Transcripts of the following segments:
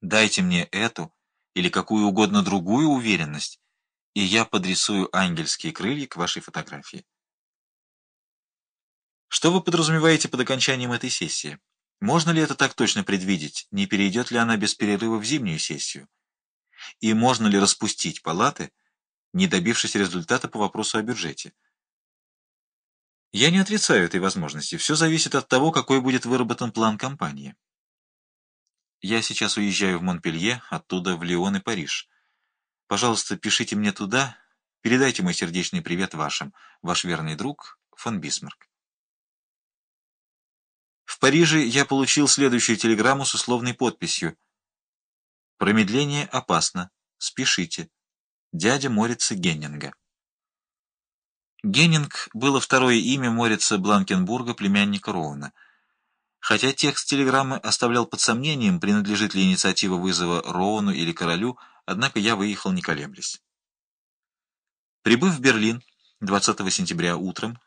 Дайте мне эту или какую угодно другую уверенность, и я подрисую ангельские крылья к вашей фотографии. Что вы подразумеваете под окончанием этой сессии? Можно ли это так точно предвидеть? Не перейдет ли она без перерыва в зимнюю сессию? И можно ли распустить палаты, не добившись результата по вопросу о бюджете? Я не отрицаю этой возможности. Все зависит от того, какой будет выработан план кампании. Я сейчас уезжаю в Монпелье, оттуда в Лион и Париж. Пожалуйста, пишите мне туда, передайте мой сердечный привет вашим, ваш верный друг фон Бисмарк. В Париже я получил следующую телеграмму с условной подписью. «Промедление опасно. Спешите. Дядя Морица Геннинга». Геннинг было второе имя Морица Бланкенбурга, племянника Роуна. Хотя текст телеграммы оставлял под сомнением, принадлежит ли инициатива вызова Роуну или королю, однако я выехал не колеблясь. Прибыв в Берлин 20 сентября утром,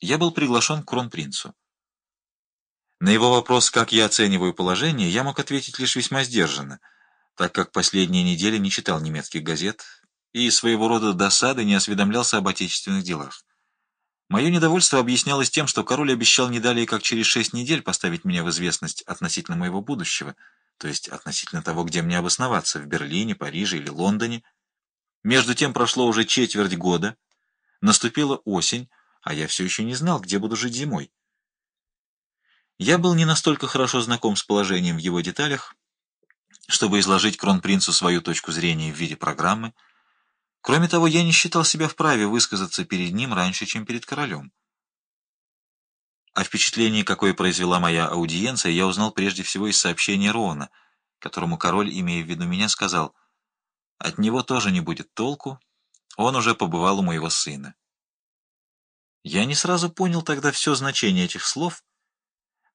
я был приглашен к кронпринцу. На его вопрос, как я оцениваю положение, я мог ответить лишь весьма сдержанно, так как последние недели не читал немецких газет и своего рода досады не осведомлялся об отечественных делах. Мое недовольство объяснялось тем, что король обещал не далее, как через шесть недель поставить меня в известность относительно моего будущего, то есть относительно того, где мне обосноваться, в Берлине, Париже или Лондоне. Между тем прошло уже четверть года, наступила осень, а я все еще не знал, где буду жить зимой. Я был не настолько хорошо знаком с положением в его деталях, чтобы изложить кронпринцу свою точку зрения в виде программы. Кроме того, я не считал себя вправе высказаться перед ним раньше, чем перед королем. О впечатлении, какое произвела моя аудиенция, я узнал прежде всего из сообщения Роана, которому король, имея в виду меня, сказал, «От него тоже не будет толку, он уже побывал у моего сына». Я не сразу понял тогда все значение этих слов,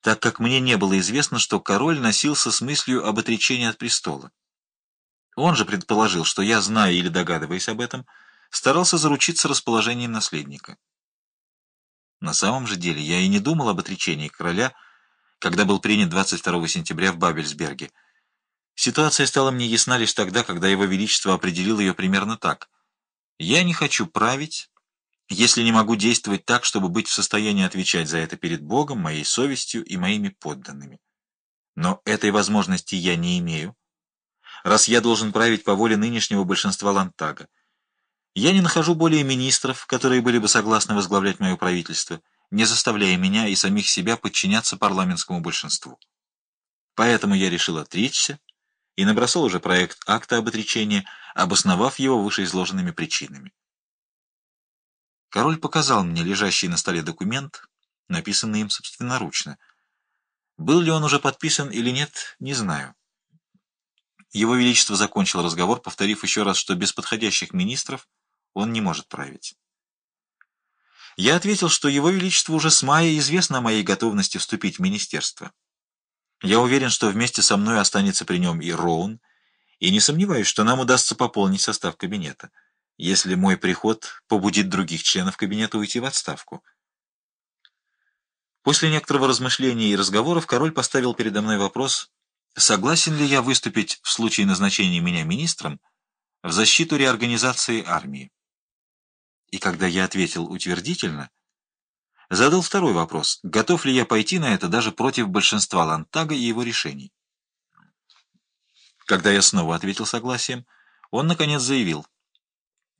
так как мне не было известно, что король носился с мыслью об отречении от престола. Он же предположил, что я, зная или догадываясь об этом, старался заручиться расположением наследника. На самом же деле я и не думал об отречении короля, когда был принят 22 сентября в Бабельсберге. Ситуация стала мне ясна лишь тогда, когда его величество определил ее примерно так. «Я не хочу править, если не могу действовать так, чтобы быть в состоянии отвечать за это перед Богом, моей совестью и моими подданными. Но этой возможности я не имею, раз я должен править по воле нынешнего большинства Лантага. Я не нахожу более министров, которые были бы согласны возглавлять мое правительство, не заставляя меня и самих себя подчиняться парламентскому большинству. Поэтому я решил отречься и набросал уже проект акта об отречении, обосновав его вышеизложенными причинами. Король показал мне лежащий на столе документ, написанный им собственноручно. Был ли он уже подписан или нет, не знаю. Его Величество закончил разговор, повторив еще раз, что без подходящих министров он не может править. Я ответил, что Его Величество уже с мая известно о моей готовности вступить в министерство. Я уверен, что вместе со мной останется при нем и Роун, и не сомневаюсь, что нам удастся пополнить состав кабинета если мой приход побудит других членов кабинета уйти в отставку. После некоторого размышления и разговоров король поставил передо мной вопрос, согласен ли я выступить в случае назначения меня министром в защиту реорганизации армии. И когда я ответил утвердительно, задал второй вопрос, готов ли я пойти на это даже против большинства Лантага и его решений. Когда я снова ответил согласием, он, наконец, заявил,